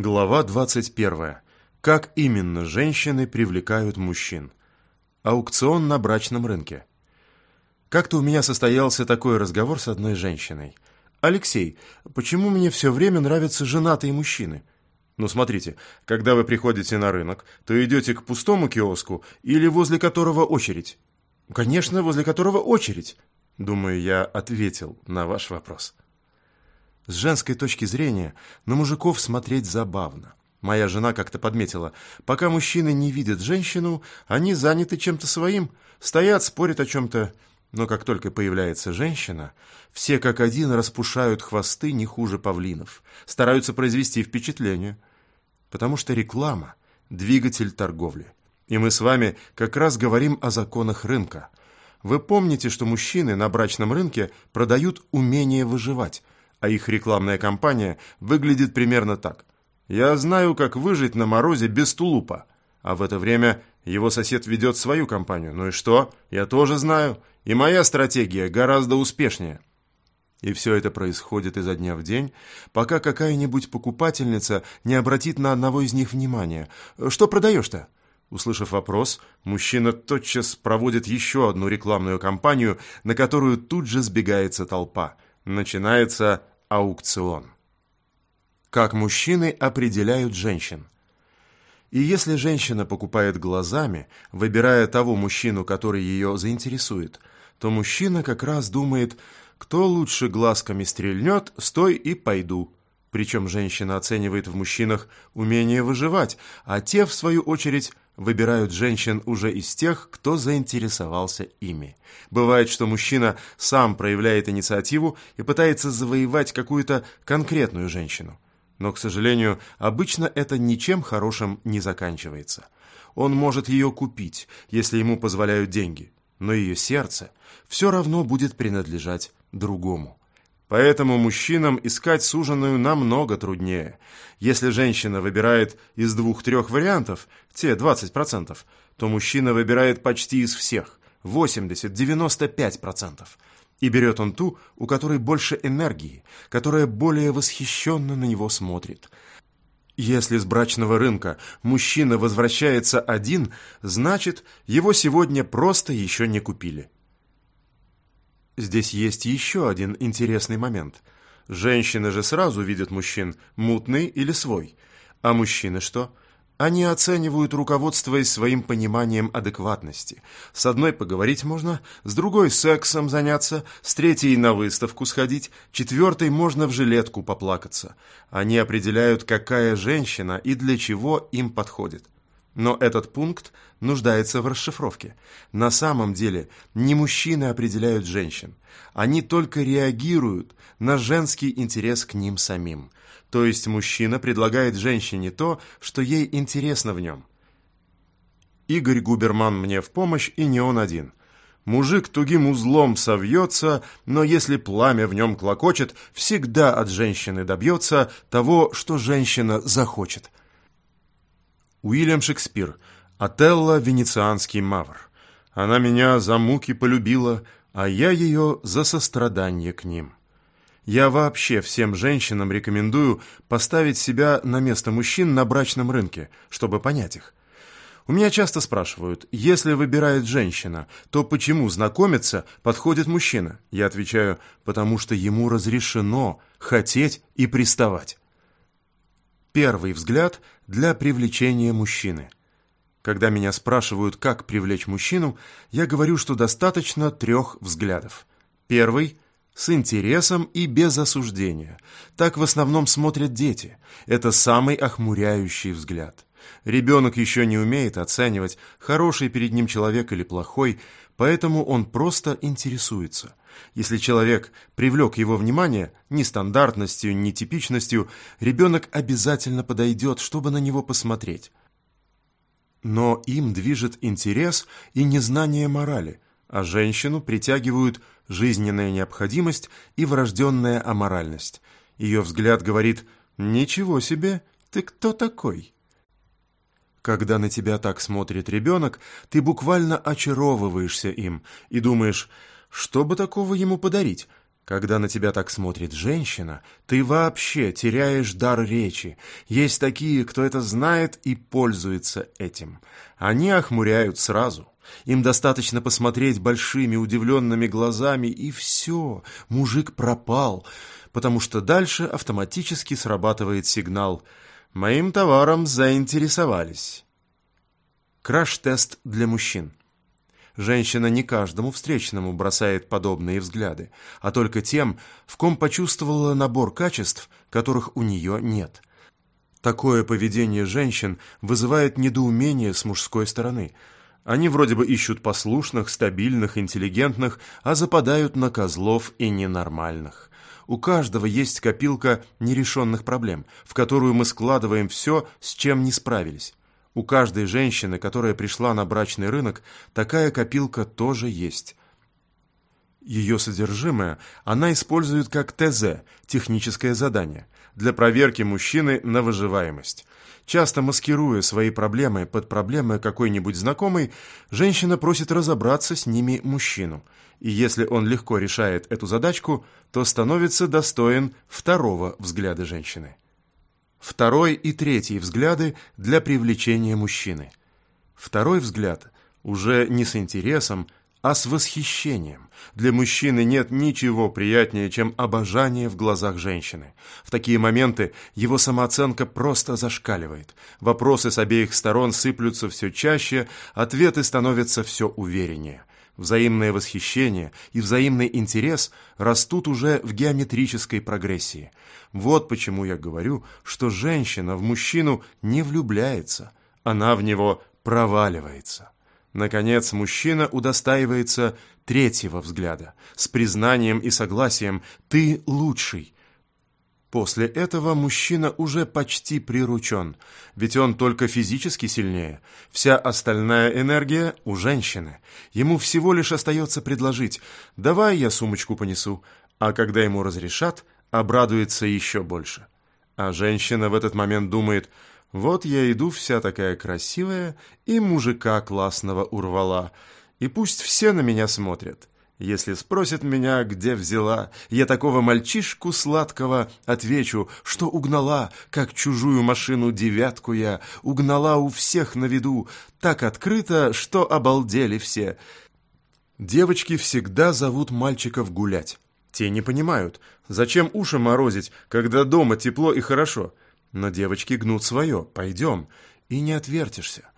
Глава 21. Как именно женщины привлекают мужчин? Аукцион на брачном рынке. Как-то у меня состоялся такой разговор с одной женщиной. «Алексей, почему мне все время нравятся женатые мужчины?» Ну, смотрите, когда вы приходите на рынок, то идете к пустому киоску или возле которого очередь? Конечно, возле которого очередь. Думаю, я ответил на ваш вопрос. С женской точки зрения на мужиков смотреть забавно. Моя жена как-то подметила, пока мужчины не видят женщину, они заняты чем-то своим, стоят, спорят о чем-то. Но как только появляется женщина, все как один распушают хвосты не хуже павлинов, стараются произвести впечатление. Потому что реклама – двигатель торговли. И мы с вами как раз говорим о законах рынка. Вы помните, что мужчины на брачном рынке продают умение выживать – а их рекламная кампания выглядит примерно так. «Я знаю, как выжить на морозе без тулупа», а в это время его сосед ведет свою компанию. Ну и что? Я тоже знаю. И моя стратегия гораздо успешнее. И все это происходит изо дня в день, пока какая-нибудь покупательница не обратит на одного из них внимания. «Что продаешь-то?» Услышав вопрос, мужчина тотчас проводит еще одну рекламную кампанию, на которую тут же сбегается толпа – начинается аукцион. Как мужчины определяют женщин. И если женщина покупает глазами, выбирая того мужчину, который ее заинтересует, то мужчина как раз думает, кто лучше глазками стрельнет, стой и пойду. Причем женщина оценивает в мужчинах умение выживать, а те, в свою очередь, выбирают женщин уже из тех, кто заинтересовался ими. Бывает, что мужчина сам проявляет инициативу и пытается завоевать какую-то конкретную женщину. Но, к сожалению, обычно это ничем хорошим не заканчивается. Он может ее купить, если ему позволяют деньги, но ее сердце все равно будет принадлежать другому. Поэтому мужчинам искать суженую намного труднее. Если женщина выбирает из двух-трех вариантов, те 20%, то мужчина выбирает почти из всех, 80-95%. И берет он ту, у которой больше энергии, которая более восхищенно на него смотрит. Если с брачного рынка мужчина возвращается один, значит, его сегодня просто еще не купили. Здесь есть еще один интересный момент. Женщины же сразу видят мужчин, мутный или свой. А мужчины что? Они оценивают, руководствуясь своим пониманием адекватности. С одной поговорить можно, с другой сексом заняться, с третьей на выставку сходить, четвертой можно в жилетку поплакаться. Они определяют, какая женщина и для чего им подходит. Но этот пункт нуждается в расшифровке. На самом деле не мужчины определяют женщин. Они только реагируют на женский интерес к ним самим. То есть мужчина предлагает женщине то, что ей интересно в нем. Игорь Губерман мне в помощь, и не он один. Мужик тугим узлом совьется, но если пламя в нем клокочет, всегда от женщины добьется того, что женщина захочет – Уильям Шекспир. Отелло венецианский мавр. Она меня за муки полюбила, а я ее за сострадание к ним. Я вообще всем женщинам рекомендую поставить себя на место мужчин на брачном рынке, чтобы понять их. У меня часто спрашивают, если выбирает женщина, то почему знакомиться подходит мужчина? Я отвечаю, потому что ему разрешено хотеть и приставать. Первый взгляд для привлечения мужчины. Когда меня спрашивают, как привлечь мужчину, я говорю, что достаточно трех взглядов. Первый – с интересом и без осуждения. Так в основном смотрят дети. Это самый охмуряющий взгляд. Ребенок еще не умеет оценивать, хороший перед ним человек или плохой, поэтому он просто интересуется. Если человек привлек его внимание нестандартностью, нетипичностью, ребенок обязательно подойдет, чтобы на него посмотреть. Но им движет интерес и незнание морали, а женщину притягивают жизненная необходимость и врожденная аморальность. Ее взгляд говорит «Ничего себе, ты кто такой?» Когда на тебя так смотрит ребенок, ты буквально очаровываешься им и думаешь, что бы такого ему подарить? Когда на тебя так смотрит женщина, ты вообще теряешь дар речи. Есть такие, кто это знает и пользуется этим. Они охмуряют сразу. Им достаточно посмотреть большими удивленными глазами, и все, мужик пропал, потому что дальше автоматически срабатывает сигнал «Моим товаром заинтересовались». Краш-тест для мужчин. Женщина не каждому встречному бросает подобные взгляды, а только тем, в ком почувствовала набор качеств, которых у нее нет. Такое поведение женщин вызывает недоумение с мужской стороны. Они вроде бы ищут послушных, стабильных, интеллигентных, а западают на козлов и ненормальных. У каждого есть копилка нерешенных проблем, в которую мы складываем все, с чем не справились. У каждой женщины, которая пришла на брачный рынок, такая копилка тоже есть. Ее содержимое она использует как ТЗ, техническое задание, для проверки мужчины на выживаемость. Часто маскируя свои проблемы под проблемы какой-нибудь знакомой, женщина просит разобраться с ними мужчину. И если он легко решает эту задачку, то становится достоин второго взгляда женщины. Второй и третий взгляды для привлечения мужчины. Второй взгляд уже не с интересом, а с восхищением. Для мужчины нет ничего приятнее, чем обожание в глазах женщины. В такие моменты его самооценка просто зашкаливает. Вопросы с обеих сторон сыплются все чаще, ответы становятся все увереннее. Взаимное восхищение и взаимный интерес растут уже в геометрической прогрессии. Вот почему я говорю, что женщина в мужчину не влюбляется, она в него проваливается. Наконец, мужчина удостаивается третьего взгляда, с признанием и согласием «ты лучший», После этого мужчина уже почти приручен, ведь он только физически сильнее. Вся остальная энергия у женщины. Ему всего лишь остается предложить «давай я сумочку понесу», а когда ему разрешат, обрадуется еще больше. А женщина в этот момент думает «вот я иду вся такая красивая и мужика классного урвала, и пусть все на меня смотрят». Если спросят меня, где взяла, я такого мальчишку сладкого отвечу, что угнала, как чужую машину девятку я, угнала у всех на виду, так открыто, что обалдели все. Девочки всегда зовут мальчиков гулять. Те не понимают, зачем уши морозить, когда дома тепло и хорошо. Но девочки гнут свое, пойдем, и не отвертишься.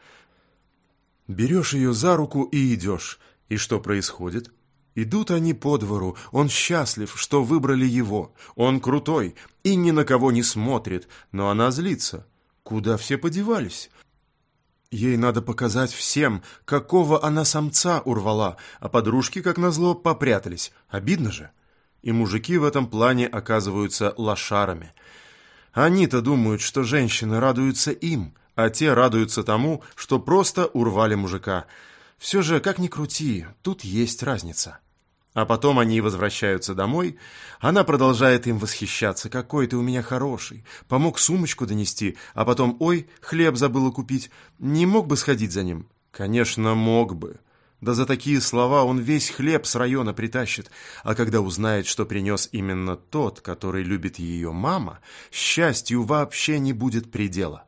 Берешь ее за руку и идешь. И что происходит? Идут они по двору, он счастлив, что выбрали его. Он крутой и ни на кого не смотрит, но она злится. Куда все подевались? Ей надо показать всем, какого она самца урвала, а подружки, как назло, попрятались. Обидно же. И мужики в этом плане оказываются лошарами. Они-то думают, что женщины радуются им, а те радуются тому, что просто урвали мужика – все же, как ни крути, тут есть разница. А потом они возвращаются домой, она продолжает им восхищаться. «Какой ты у меня хороший! Помог сумочку донести, а потом, ой, хлеб забыла купить. Не мог бы сходить за ним?» «Конечно, мог бы. Да за такие слова он весь хлеб с района притащит. А когда узнает, что принес именно тот, который любит ее мама, счастью вообще не будет предела».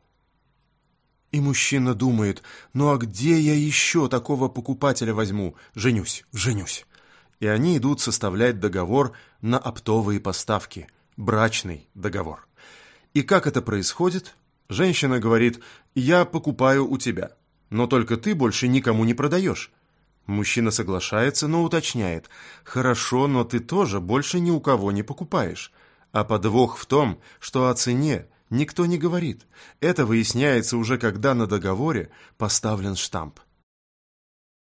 И мужчина думает, ну а где я еще такого покупателя возьму? Женюсь, женюсь. И они идут составлять договор на оптовые поставки, брачный договор. И как это происходит? Женщина говорит, я покупаю у тебя, но только ты больше никому не продаешь. Мужчина соглашается, но уточняет, хорошо, но ты тоже больше ни у кого не покупаешь. А подвох в том, что о цене Никто не говорит. Это выясняется уже, когда на договоре поставлен штамп.